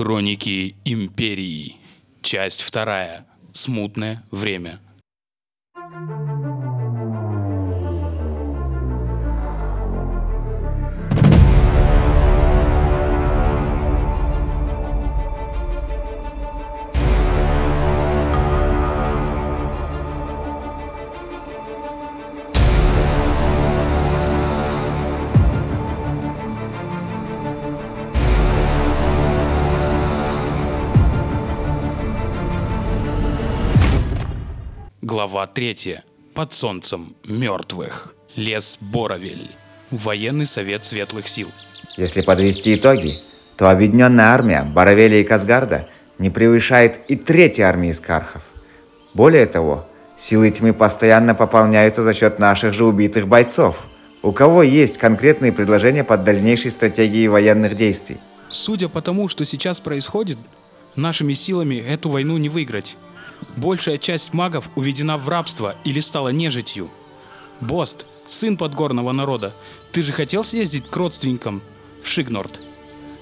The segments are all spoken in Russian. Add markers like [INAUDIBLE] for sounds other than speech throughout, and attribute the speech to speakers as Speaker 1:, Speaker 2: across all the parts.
Speaker 1: Хроники Империи. Часть вторая. Смутное время. Глава третья. Под солнцем мертвых. Лес Боровель. Военный совет светлых сил.
Speaker 2: Если подвести итоги, то объединенная армия Боровеля и Казгарда не превышает и третьей армии Скархов. Более того, силы тьмы постоянно пополняются за счет наших же убитых бойцов. У кого есть конкретные предложения под дальнейшей стратегией военных действий?
Speaker 1: Судя по тому, что сейчас происходит, нашими силами эту войну не выиграть. Большая часть магов уведена в рабство или стала нежитью. Бост, сын подгорного народа, ты же хотел съездить к родственникам в Шигнорд?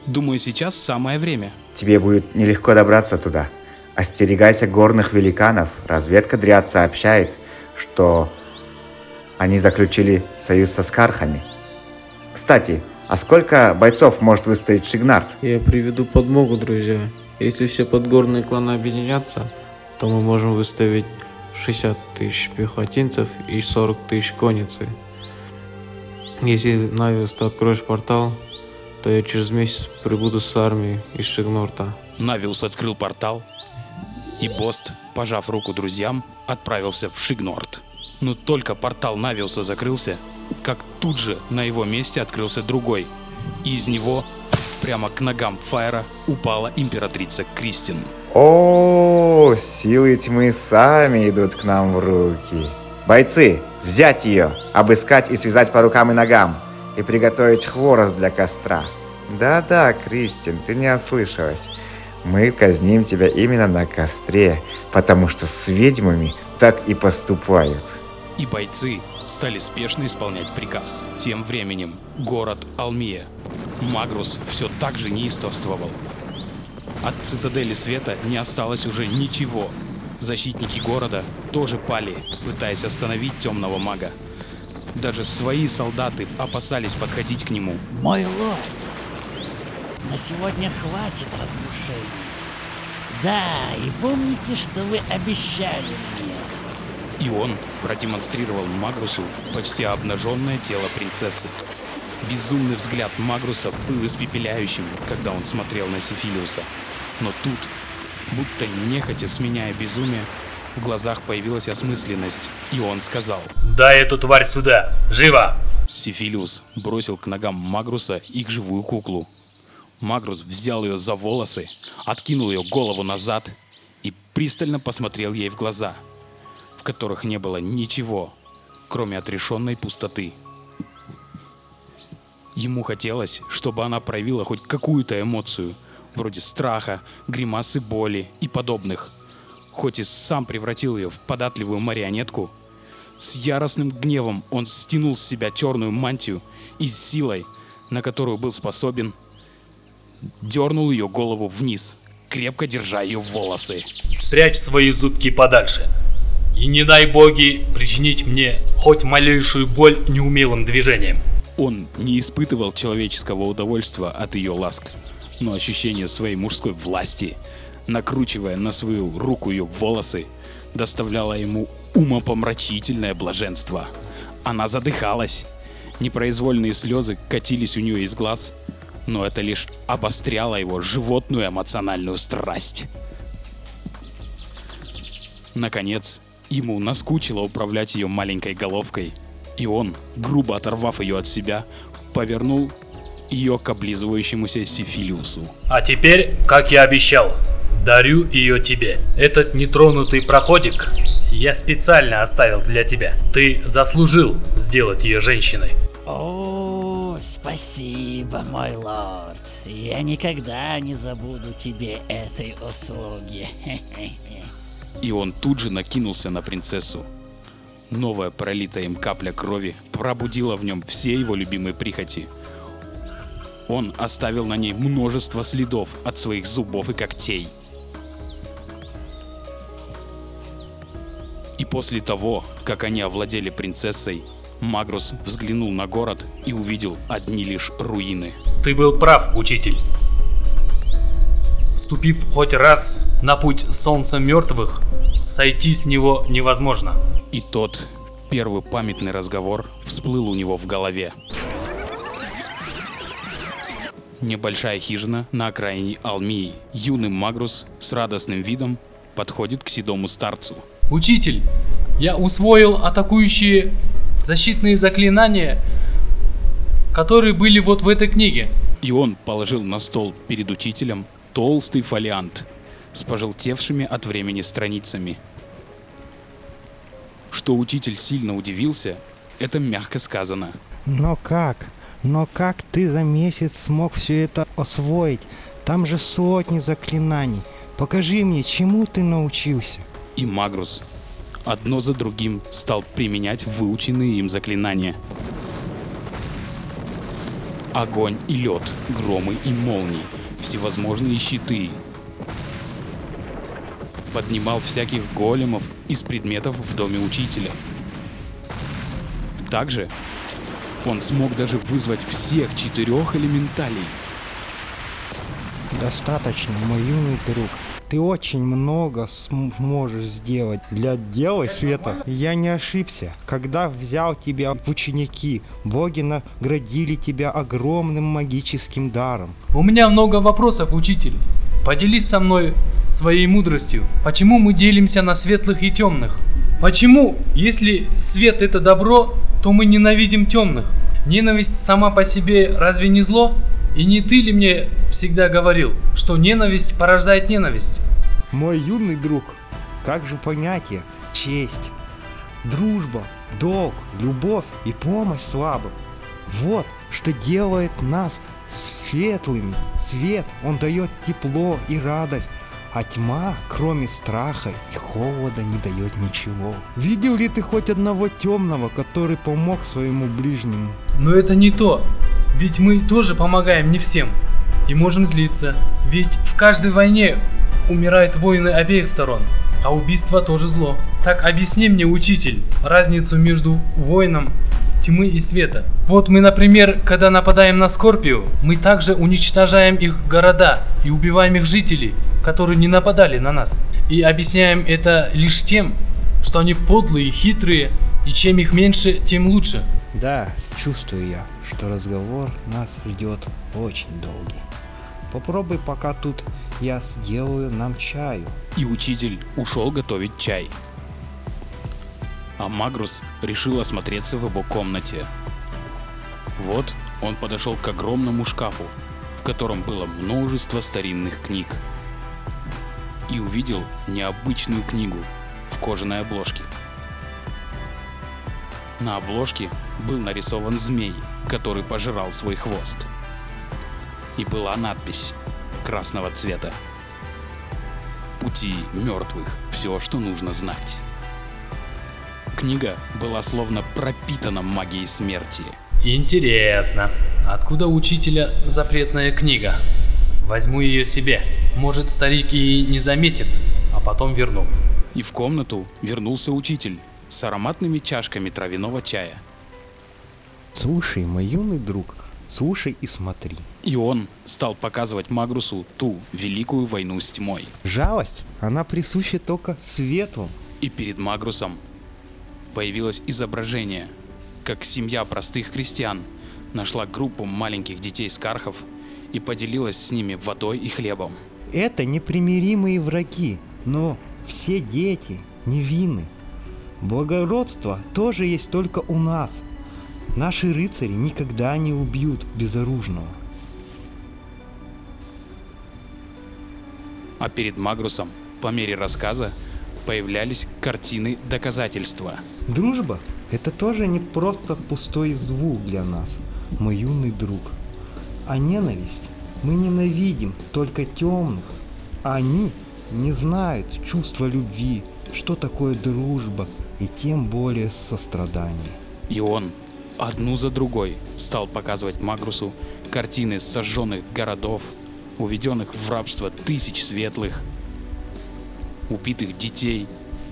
Speaker 1: Думаю, сейчас самое время.
Speaker 2: Тебе будет нелегко добраться туда. Остерегайся горных великанов. Разведка Дриад сообщает, что они заключили союз со Скархами. Кстати, а сколько бойцов может выстоять Шигнард?
Speaker 3: Я приведу подмогу, друзья. Если все подгорные кланы объединятся, то мы можем выставить 60 тысяч пехотинцев и 40 тысяч конницы. Если, Навиус, ты откроешь портал, то я через месяц прибуду с армией из Шигнорта.
Speaker 1: Навиус открыл портал, и Бост, пожав руку друзьям, отправился в Шигнорд. Но только портал Навиуса закрылся, как тут же на его месте открылся другой, и из него прямо к ногам Фаера упала императрица Кристин.
Speaker 2: О, силы тьмы сами идут к нам в руки. Бойцы, взять ее, обыскать и связать по рукам и ногам, и приготовить хворост для костра. Да-да, Кристин, ты не ослышалась. Мы казним тебя именно на костре, потому что с ведьмами так и поступают.
Speaker 1: И бойцы стали спешно исполнять приказ. Тем временем город Алмия. Магрус все так же неистовствовал. От цитадели света не осталось уже ничего. Защитники города тоже пали, пытаясь остановить темного мага. Даже свои солдаты опасались подходить к нему.
Speaker 4: Мой лорд, на сегодня хватит разрушений. Да, и помните, что вы обещали мне.
Speaker 1: И он продемонстрировал Магрусу почти обнаженное тело принцессы. Безумный взгляд Магруса был испепеляющим, когда он смотрел на Сифилиуса. Но тут, будто нехотя сменяя безумие, в глазах появилась осмысленность, и он сказал
Speaker 5: Дай эту тварь сюда! Живо!
Speaker 1: Сифилиус бросил к ногам Магруса их живую куклу. Магрус взял ее за волосы, откинул ее голову назад и пристально посмотрел ей в глаза, в которых не было ничего, кроме отрешенной пустоты. Ему хотелось, чтобы она проявила хоть какую-то эмоцию, вроде страха, гримасы боли и подобных. Хоть и сам превратил ее в податливую марионетку, с яростным гневом он стянул с себя черную мантию и с силой, на которую был способен, дернул ее голову вниз, крепко держа ее волосы.
Speaker 5: Спрячь свои зубки подальше. И не дай боги причинить мне хоть малейшую боль неумелым движением.
Speaker 1: Он не испытывал человеческого удовольствия от ее ласк, но ощущение своей мужской власти, накручивая на свою руку ее волосы, доставляло ему умопомрачительное блаженство. Она задыхалась. Непроизвольные слезы катились у нее из глаз, но это лишь обостряло его животную эмоциональную страсть. Наконец, ему наскучило управлять ее маленькой головкой, и он, грубо оторвав ее от себя, повернул ее к облизывающемуся Сифилиусу.
Speaker 5: А теперь, как я обещал, дарю ее тебе. Этот нетронутый проходик я специально оставил для тебя. Ты заслужил сделать ее женщиной.
Speaker 4: О, спасибо, мой лорд. Я никогда не забуду тебе этой услуги. [LAUGHS]
Speaker 1: И он тут же накинулся на принцессу. Новая пролитая им капля крови пробудила в нем все его любимые прихоти. Он оставил на ней множество следов от своих зубов и когтей. И после того, как они овладели принцессой, Магрус взглянул на город и увидел одни лишь руины.
Speaker 5: Ты был прав, учитель. Вступив хоть раз на путь солнца мертвых, сойти с него невозможно.
Speaker 1: И тот первый памятный разговор всплыл у него в голове. Небольшая хижина на окраине Алмии. Юный Магрус с радостным видом подходит к седому старцу.
Speaker 5: Учитель, я усвоил атакующие защитные заклинания, которые были вот в этой книге.
Speaker 1: И он положил на стол перед учителем толстый фолиант с пожелтевшими от времени страницами. Что учитель сильно удивился, это мягко сказано.
Speaker 6: Но как? Но как ты за месяц смог все это освоить? Там же сотни заклинаний. Покажи мне, чему ты научился.
Speaker 1: И Магрус одно за другим стал применять выученные им заклинания. Огонь и лед, громы и молнии, всевозможные щиты. Поднимал всяких големов из предметов в доме учителя. Также он смог даже вызвать всех четырех элементалей.
Speaker 6: Достаточно, мой юный друг. Ты очень много сможешь сделать для дела света. Я не ошибся. Когда взял тебя в ученики, боги наградили тебя огромным магическим даром.
Speaker 5: У меня много вопросов, учитель. Поделись со мной своей мудростью. Почему мы делимся на светлых и темных? Почему, если свет это добро, то мы ненавидим темных? Ненависть сама по себе разве не зло? И не ты ли мне всегда говорил, что ненависть порождает ненависть?
Speaker 6: Мой юный друг, как же понятие честь, дружба, долг, любовь и помощь слабым? Вот что делает нас светлыми. Свет, он дает тепло и радость, а тьма, кроме страха и холода, не дает ничего. Видел ли ты хоть одного темного, который помог своему ближнему?
Speaker 5: Но это не то. Ведь мы тоже помогаем не всем. И можем злиться. Ведь в каждой войне умирают воины обеих сторон. А убийство тоже зло. Так объясни мне, учитель, разницу между воином тьмы и света. Вот мы, например, когда нападаем на Скорпию, мы также уничтожаем их города и убиваем их жителей, которые не нападали на нас. И объясняем это лишь тем, что они подлые, хитрые, и чем их меньше, тем лучше.
Speaker 6: Да, чувствую я, что разговор нас ждет очень долгий. Попробуй пока тут я сделаю нам чаю.
Speaker 1: И учитель ушел готовить чай. А Магрус решил осмотреться в его комнате. Вот он подошел к огромному шкафу, в котором было множество старинных книг. И увидел необычную книгу в кожаной обложке. На обложке был нарисован змей, который пожирал свой хвост. И была надпись красного цвета. Пути мертвых. Все, что нужно знать. Книга была словно пропитана магией смерти.
Speaker 5: Интересно, откуда учителя запретная книга? Возьму ее себе. Может, старик и не заметит, а потом верну.
Speaker 1: И в комнату вернулся учитель с ароматными чашками травяного чая.
Speaker 6: Слушай, мой юный друг, слушай и смотри.
Speaker 1: И он стал показывать Магрусу ту великую войну с тьмой.
Speaker 6: Жалость, она присуща только светлым.
Speaker 1: И перед Магрусом появилось изображение, как семья простых крестьян нашла группу маленьких детей скархов и поделилась с ними водой и хлебом.
Speaker 6: Это непримиримые враги, но все дети невинны. Благородство тоже есть только у нас. Наши рыцари никогда не убьют безоружного.
Speaker 1: А перед Магрусом, по мере рассказа, появлялись картины доказательства.
Speaker 6: Дружба – это тоже не просто пустой звук для нас, мой юный друг. А ненависть мы ненавидим только темных, а они не знают чувства любви, что такое дружба и тем более сострадание.
Speaker 1: И он одну за другой стал показывать Магрусу картины сожженных городов, уведенных в рабство тысяч светлых, убитых детей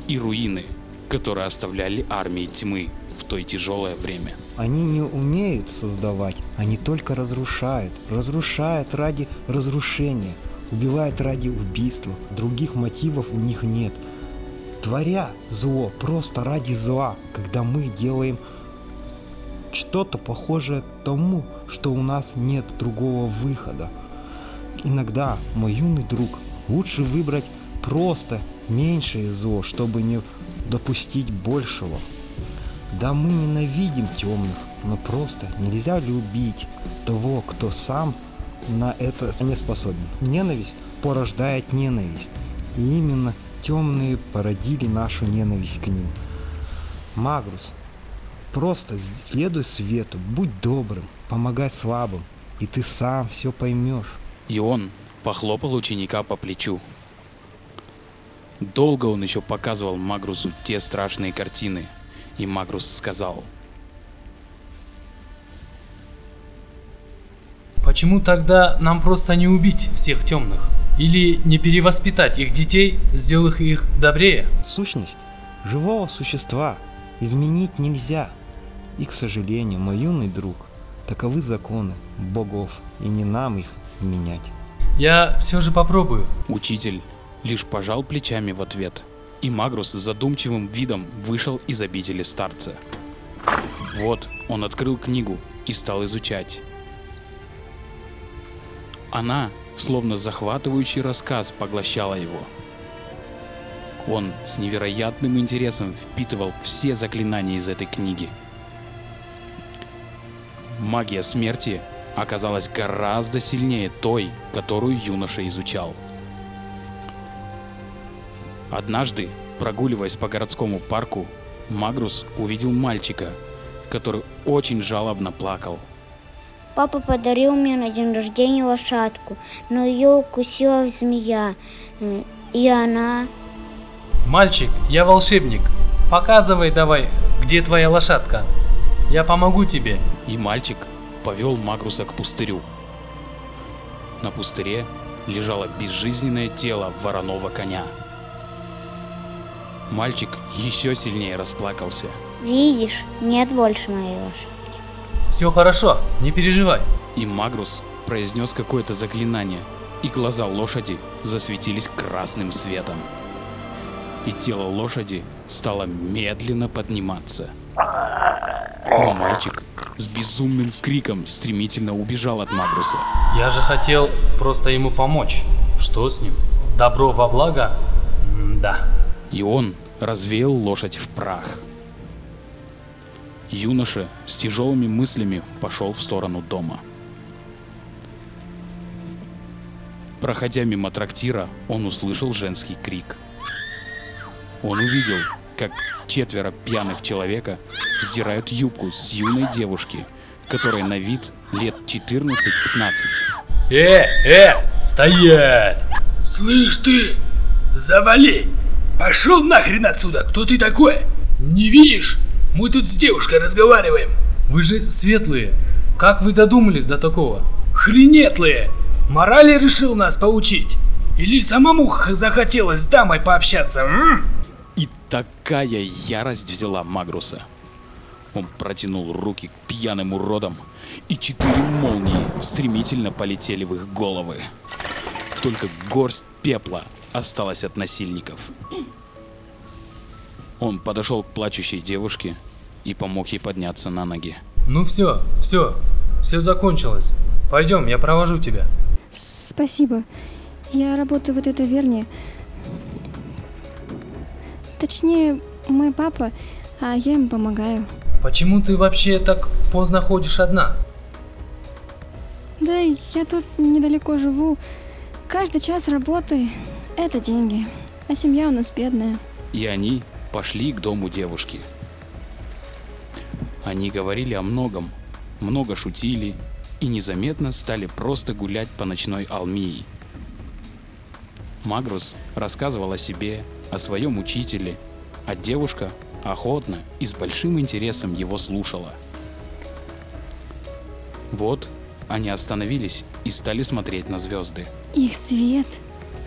Speaker 1: и руины, которые оставляли армии тьмы в то тяжелое время.
Speaker 6: Они не умеют создавать, они только разрушают. Разрушают ради разрушения, убивают ради убийства. Других мотивов у них нет. Творя зло просто ради зла, когда мы делаем что-то похожее тому, что у нас нет другого выхода. Иногда, мой юный друг, лучше выбрать просто меньшее зло, чтобы не допустить большего. Да мы ненавидим темных, но просто нельзя любить того, кто сам на это не способен. Ненависть порождает ненависть. И именно темные породили нашу ненависть к ним. Магрус, просто следуй свету, будь добрым, помогай слабым, и ты сам все поймешь.
Speaker 1: И он похлопал ученика по плечу. Долго он еще показывал Магрусу те страшные картины, и Магрус сказал,
Speaker 5: Почему тогда нам просто не убить всех темных? Или не перевоспитать их детей, сделав их добрее?
Speaker 6: Сущность живого существа изменить нельзя. И, к сожалению, мой юный друг, таковы законы богов, и не нам их менять.
Speaker 5: Я все же попробую.
Speaker 1: Учитель лишь пожал плечами в ответ, и Магрус с задумчивым видом вышел из обители старца. Вот он открыл книгу и стал изучать. Она, словно захватывающий рассказ, поглощала его. Он с невероятным интересом впитывал все заклинания из этой книги. Магия смерти оказалась гораздо сильнее той, которую юноша изучал. Однажды, прогуливаясь по городскому парку, Магрус увидел мальчика, который очень жалобно плакал.
Speaker 7: Папа подарил мне на день рождения лошадку, но ее укусила змея. И она...
Speaker 5: Мальчик, я волшебник. Показывай давай, где твоя лошадка. Я помогу тебе.
Speaker 1: И мальчик повел Магруса к пустырю. На пустыре лежало безжизненное тело вороного коня. Мальчик еще сильнее расплакался.
Speaker 7: Видишь, нет больше моей лошади.
Speaker 5: Все хорошо, не переживай.
Speaker 1: И Магрус произнес какое-то заклинание, и глаза лошади засветились красным светом. И тело лошади стало медленно подниматься. Но мальчик с безумным криком стремительно убежал от Магруса.
Speaker 5: Я же хотел просто ему помочь. Что с ним? Добро во благо? Да.
Speaker 1: И он развеял лошадь в прах. Юноша с тяжелыми мыслями пошел в сторону дома. Проходя мимо трактира, он услышал женский крик. Он увидел, как четверо пьяных человека сдирают юбку с юной девушки, которой на вид лет 14-15.
Speaker 5: Э, э, стоять!
Speaker 8: Слышь ты, завали! Пошел нахрен отсюда, кто ты такой? Не видишь? Мы тут с девушкой разговариваем.
Speaker 5: Вы же светлые. Как вы додумались до такого?
Speaker 8: Хренетлые! Морали решил нас поучить? Или самому захотелось с дамой пообщаться, м?
Speaker 1: И такая ярость взяла Магруса. Он протянул руки к пьяным уродам, и четыре молнии стремительно полетели в их головы. Только горсть пепла осталась от насильников. Он подошел к плачущей девушке и помог ей подняться на ноги.
Speaker 5: Ну все, все, все закончилось. Пойдем, я провожу тебя.
Speaker 9: Спасибо. Я работаю в этой таверне. Точнее, мой папа, а я им помогаю.
Speaker 5: Почему ты вообще так поздно ходишь одна?
Speaker 9: Да, я тут недалеко живу. Каждый час работы – это деньги. А семья у нас бедная.
Speaker 1: И они пошли к дому девушки. Они говорили о многом, много шутили и незаметно стали просто гулять по ночной Алмии. Магрус рассказывал о себе, о своем учителе, а девушка охотно и с большим интересом его слушала. Вот они остановились и стали смотреть на звезды.
Speaker 9: Их свет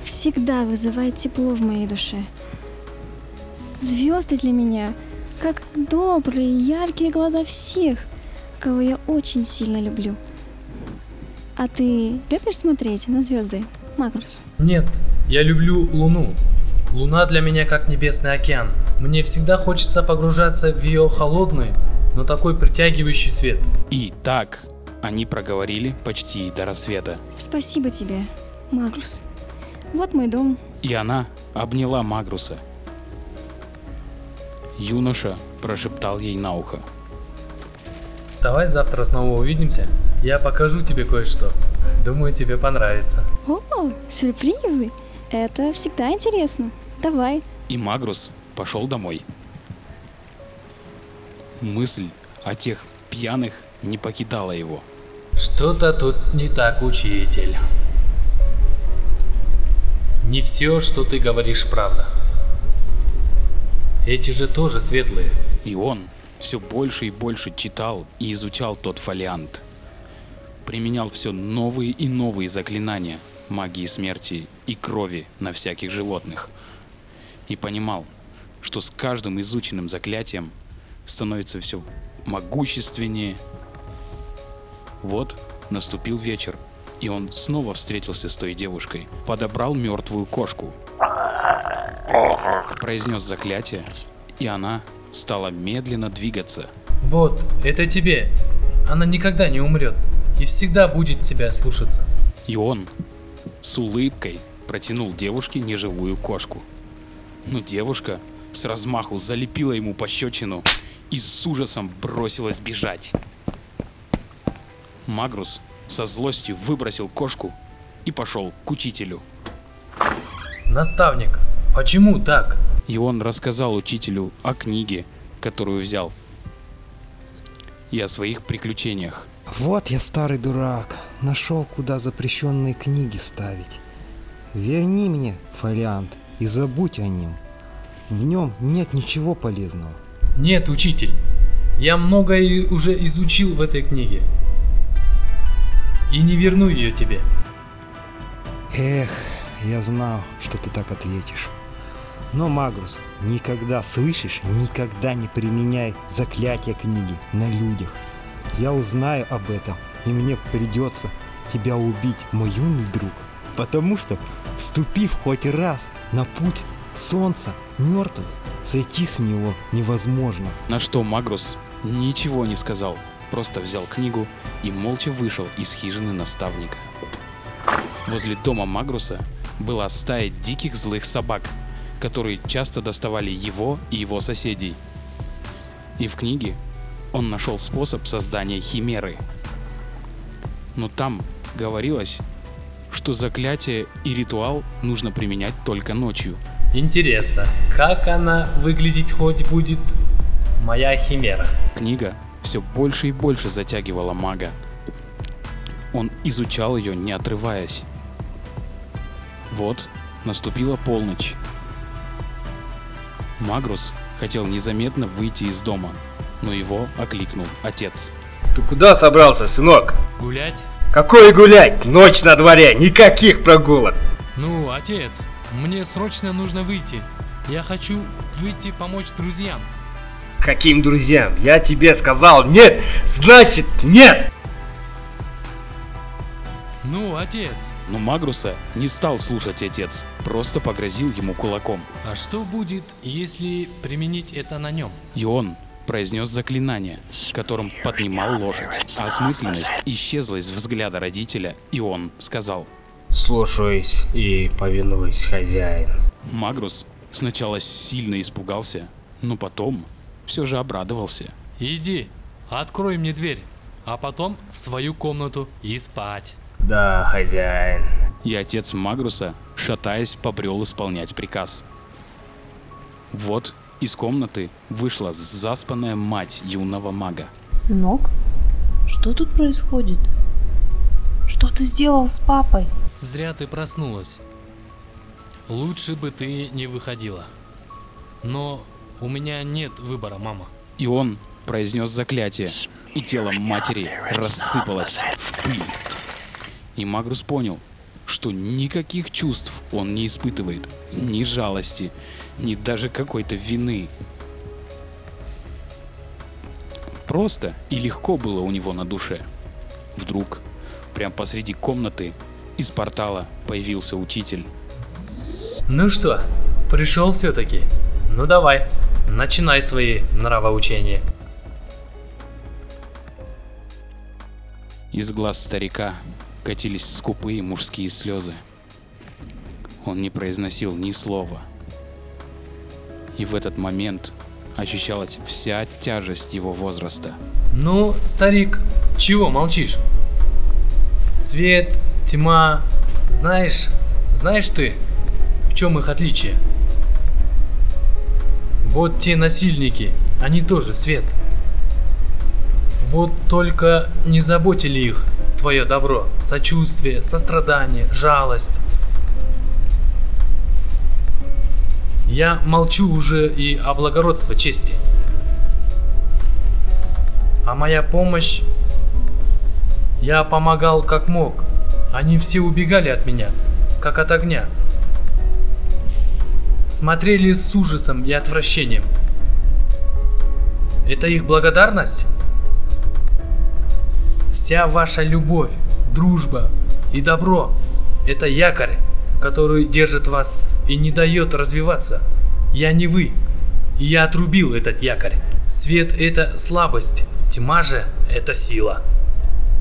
Speaker 9: всегда вызывает тепло в моей душе. Звезды для меня как добрые, яркие глаза всех, кого я очень сильно люблю. А ты любишь смотреть на звезды, Магнус?
Speaker 5: Нет, я люблю Луну. Луна для меня как небесный океан. Мне всегда хочется погружаться в ее холодный, но такой притягивающий свет.
Speaker 1: И так они проговорили почти до рассвета.
Speaker 9: Спасибо тебе, Магнус. Вот мой дом.
Speaker 1: И она обняла Магруса. Юноша прошептал ей на ухо.
Speaker 5: Давай завтра снова увидимся. Я покажу тебе кое-что. Думаю, тебе понравится.
Speaker 9: О, сюрпризы! Это всегда интересно. Давай.
Speaker 1: И Магрус пошел домой. Мысль о тех пьяных не покидала его.
Speaker 5: Что-то тут не так, учитель. Не все, что ты говоришь, правда. Эти же тоже светлые.
Speaker 1: И он все больше и больше читал и изучал тот фолиант. Применял все новые и новые заклинания магии смерти и крови на всяких животных. И понимал, что с каждым изученным заклятием становится все могущественнее. Вот наступил вечер, и он снова встретился с той девушкой, подобрал мертвую кошку, произнес заклятие, и она стала медленно двигаться.
Speaker 5: Вот, это тебе. Она никогда не умрет и всегда будет тебя слушаться.
Speaker 1: И он с улыбкой протянул девушке неживую кошку. Но девушка с размаху залепила ему пощечину и с ужасом бросилась бежать. Магрус со злостью выбросил кошку и пошел к учителю.
Speaker 5: Наставник, почему так?
Speaker 1: И он рассказал учителю о книге, которую взял, и о своих приключениях.
Speaker 6: Вот я старый дурак, нашел, куда запрещенные книги ставить. Верни мне фолиант и забудь о нем. В нем нет ничего полезного.
Speaker 5: Нет, учитель. Я многое уже изучил в этой книге. И не верну ее тебе.
Speaker 6: Эх, я знал, что ты так ответишь. Но, Магрус, никогда, слышишь, никогда не применяй заклятие книги на людях. Я узнаю об этом, и мне придется тебя убить, мой юный друг. Потому что, вступив хоть раз на путь солнца мертвых, сойти с него невозможно.
Speaker 1: На что Магрус ничего не сказал, просто взял книгу и молча вышел из хижины наставника. Возле дома Магруса была стая диких злых собак, которые часто доставали его и его соседей. И в книге он нашел способ создания химеры. Но там говорилось, что заклятие и ритуал нужно применять только ночью.
Speaker 5: Интересно, как она выглядеть хоть будет моя химера?
Speaker 1: Книга все больше и больше затягивала мага. Он изучал ее, не отрываясь. Вот наступила полночь. Магрус хотел незаметно выйти из дома, но его окликнул отец.
Speaker 10: Ты куда собрался, сынок?
Speaker 5: Гулять?
Speaker 10: Какой гулять? Ночь на дворе, никаких прогулок.
Speaker 5: Ну, отец, мне срочно нужно выйти. Я хочу выйти помочь друзьям.
Speaker 10: Каким друзьям? Я тебе сказал нет, значит нет!
Speaker 5: Ну, отец,
Speaker 1: Но Магруса не стал слушать отец, просто погрозил ему кулаком.
Speaker 5: а что будет, если применить это на нем?
Speaker 1: И он произнес заклинание, которым поднимал лошадь. А осмысленность исчезла из взгляда родителя, и он сказал.
Speaker 10: Слушаюсь и повинуюсь, хозяин.
Speaker 1: Магрус сначала сильно испугался, но потом все же обрадовался.
Speaker 5: Иди, открой мне дверь, а потом в свою комнату и спать.
Speaker 10: Да, хозяин.
Speaker 1: И отец Магруса, шатаясь, побрел исполнять приказ. Вот из комнаты вышла заспанная мать юного мага.
Speaker 11: Сынок, что тут происходит? Что ты сделал с папой?
Speaker 5: Зря ты проснулась. Лучше бы ты не выходила. Но у меня нет выбора, мама.
Speaker 1: И он произнес заклятие, и тело матери рассыпалось в пыль. И Магрус понял, что никаких чувств он не испытывает, ни жалости, ни даже какой-то вины. Просто и легко было у него на душе. Вдруг, прямо посреди комнаты, из портала появился учитель.
Speaker 5: Ну что, пришел все-таки? Ну давай, начинай свои нравоучения.
Speaker 1: Из глаз старика катились скупые мужские слезы. Он не произносил ни слова. И в этот момент ощущалась вся тяжесть его возраста.
Speaker 5: Ну, старик, чего молчишь? Свет, тьма, знаешь, знаешь ты, в чем их отличие? Вот те насильники, они тоже свет. Вот только не заботили их твое добро, сочувствие, сострадание, жалость. Я молчу уже и о благородстве чести. А моя помощь... Я помогал как мог. Они все убегали от меня, как от огня. Смотрели с ужасом и отвращением. Это их благодарность? Вся ваша любовь, дружба и добро – это якорь, который держит вас и не дает развиваться. Я не вы, и я отрубил этот якорь. Свет – это слабость, тьма же – это сила.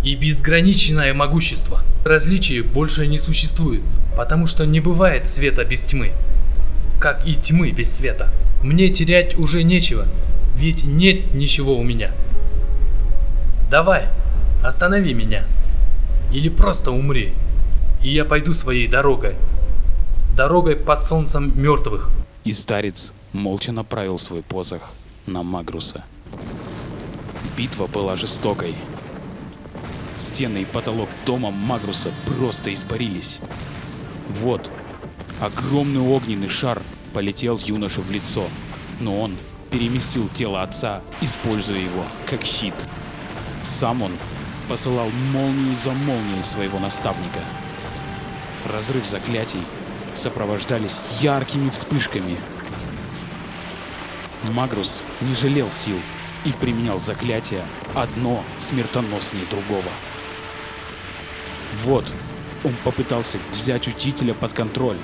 Speaker 5: И безграничное могущество. Различий больше не существует, потому что не бывает света без тьмы, как и тьмы без света. Мне терять уже нечего, ведь нет ничего у меня. Давай, останови меня. Или просто умри, и я пойду своей дорогой. Дорогой под солнцем мертвых.
Speaker 1: И старец молча направил свой посох на Магруса. Битва была жестокой. Стены и потолок дома Магруса просто испарились. Вот, огромный огненный шар полетел юноше в лицо, но он переместил тело отца, используя его как щит. Сам он посылал молнию за молнией своего наставника. Разрыв заклятий сопровождались яркими вспышками. Магрус не жалел сил и применял заклятия одно смертоноснее другого. Вот, он попытался взять учителя под контроль,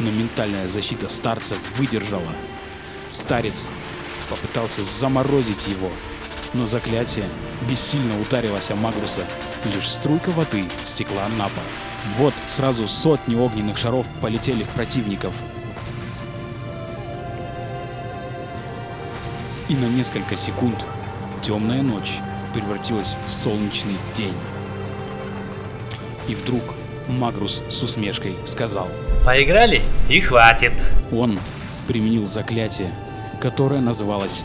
Speaker 1: но ментальная защита старца выдержала. Старец попытался заморозить его, но заклятие бессильно ударилось о Магруса, лишь струйка воды стекла на пол. Вот сразу сотни огненных шаров полетели в противников. И на несколько секунд темная ночь превратилась в солнечный день. И вдруг Магрус с усмешкой сказал.
Speaker 5: Поиграли и хватит.
Speaker 1: Он применил заклятие, которое называлось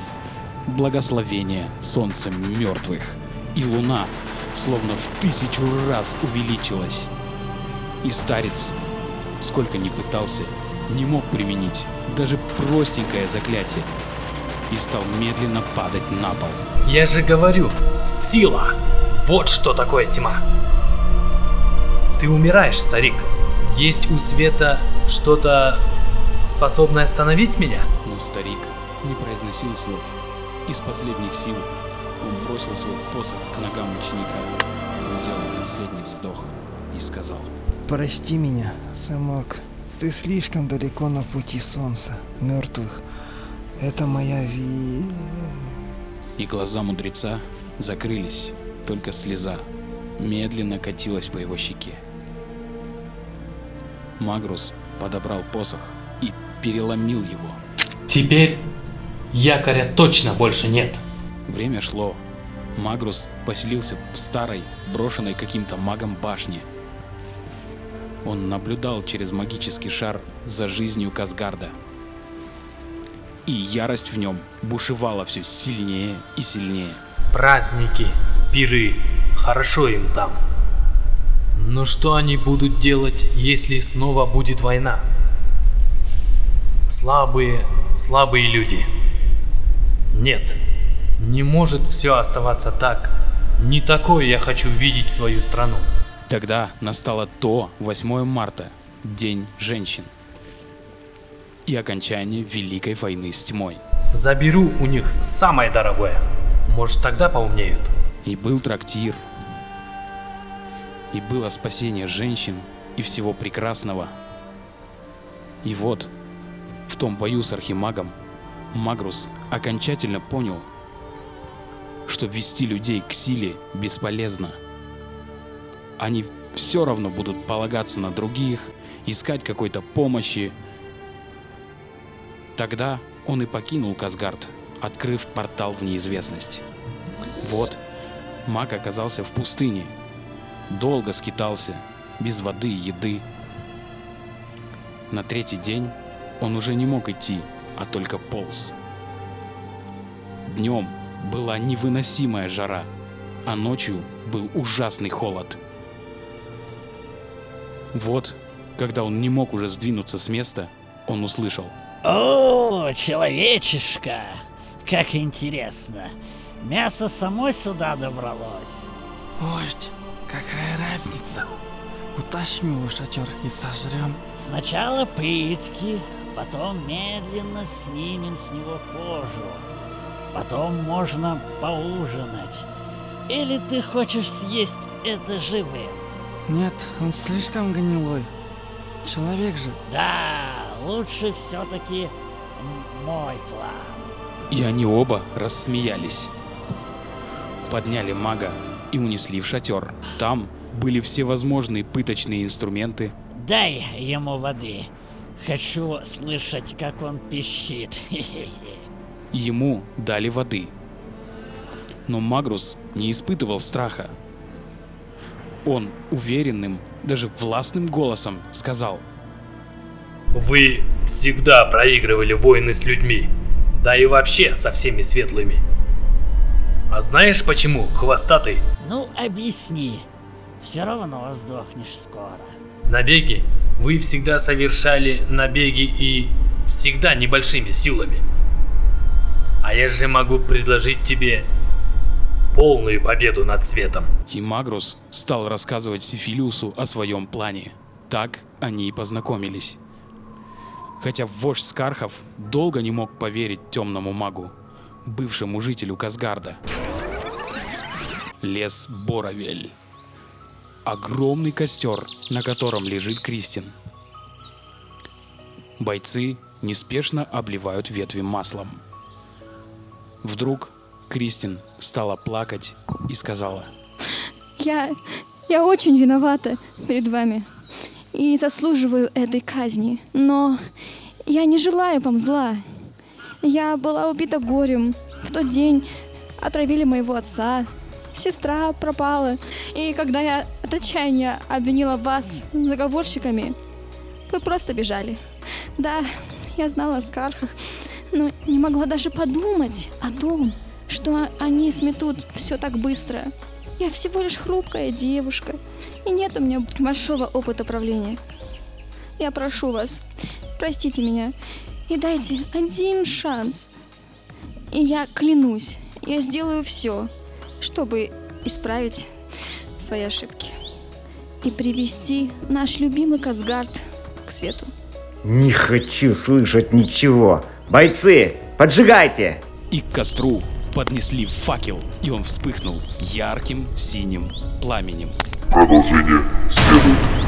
Speaker 1: «Благословение солнцем мертвых». И луна словно в тысячу раз увеличилась. И старец, сколько ни пытался, не мог применить даже простенькое заклятие и стал медленно падать на пол.
Speaker 5: Я же говорю, сила! Вот что такое тьма. Ты умираешь, старик. Есть у света что-то способное остановить меня?
Speaker 1: Но старик не произносил слов. Из последних сил он бросил свой посох к ногам ученика, сделал последний вздох и сказал.
Speaker 6: Прости меня, сынок. Ты слишком далеко на пути солнца, мертвых. Это моя вина.
Speaker 1: И глаза мудреца закрылись, только слеза медленно катилась по его щеке. Магрус подобрал посох и переломил его.
Speaker 5: Теперь якоря точно больше нет.
Speaker 1: Время шло. Магрус поселился в старой, брошенной каким-то магом башне. Он наблюдал через магический шар за жизнью Казгарда. И ярость в нем бушевала все сильнее и сильнее.
Speaker 5: Праздники, пиры, хорошо им там. Но что они будут делать, если снова будет война? Слабые, слабые люди. Нет, не может все оставаться так, Не такое я хочу видеть свою страну.
Speaker 1: Тогда настало то 8 марта, День женщин. И окончание Великой войны с тьмой.
Speaker 5: Заберу у них самое дорогое. Может тогда поумнеют.
Speaker 1: И был трактир. И было спасение женщин и всего прекрасного. И вот, в том бою с Архимагом, Магрус окончательно понял, что вести людей к силе бесполезно. Они все равно будут полагаться на других, искать какой-то помощи. Тогда он и покинул Казгард, открыв портал в неизвестность. Вот, маг оказался в пустыне. Долго скитался, без воды и еды. На третий день он уже не мог идти, а только полз. Днем была невыносимая жара, а ночью был ужасный холод. Вот, когда он не мог уже сдвинуться с места, он услышал.
Speaker 4: О, человечишка, как интересно. Мясо само сюда добралось.
Speaker 12: Вождь, какая разница? Утащим его в шатер и сожрем.
Speaker 4: Сначала пытки, потом медленно снимем с него кожу. Потом можно поужинать. Или ты хочешь съесть это живым?
Speaker 12: Нет, он слишком гнилой. Человек же.
Speaker 4: Да, лучше все-таки мой план.
Speaker 1: И они оба рассмеялись. Подняли мага и унесли в шатер. Там были всевозможные пыточные инструменты.
Speaker 4: Дай ему воды. Хочу слышать, как он пищит.
Speaker 1: Ему дали воды. Но Магрус не испытывал страха. Он уверенным, даже властным голосом сказал.
Speaker 5: Вы всегда проигрывали войны с людьми. Да и вообще со всеми светлыми. А знаешь почему, хвостатый?
Speaker 4: Ну, объясни. Все равно сдохнешь скоро.
Speaker 5: Набеги вы всегда совершали набеги и всегда небольшими силами. А я же могу предложить тебе полную победу над светом.
Speaker 1: И Магрус стал рассказывать Сифилиусу о своем плане. Так они и познакомились. Хотя вождь Скархов долго не мог поверить темному магу, бывшему жителю Казгарда. Лес Боровель. Огромный костер, на котором лежит Кристин. Бойцы неспешно обливают ветви маслом. Вдруг Кристин стала плакать и сказала.
Speaker 9: Я... я очень виновата перед вами и заслуживаю этой казни, но я не желаю вам зла. Я была убита горем. В тот день отравили моего отца. Сестра пропала. И когда я от отчаяния обвинила вас заговорщиками, вы просто бежали. Да, я знала о скархах, но не могла даже подумать о том, что они сметут все так быстро. Я всего лишь хрупкая девушка, и нет у меня большого опыта правления. Я прошу вас, простите меня и дайте один шанс. И я клянусь, я сделаю все, чтобы исправить свои ошибки и привести наш любимый Казгард к свету.
Speaker 2: Не хочу слышать ничего. Бойцы, поджигайте!
Speaker 1: И к костру поднесли факел, и он вспыхнул ярким синим пламенем.
Speaker 13: Продолжение следует.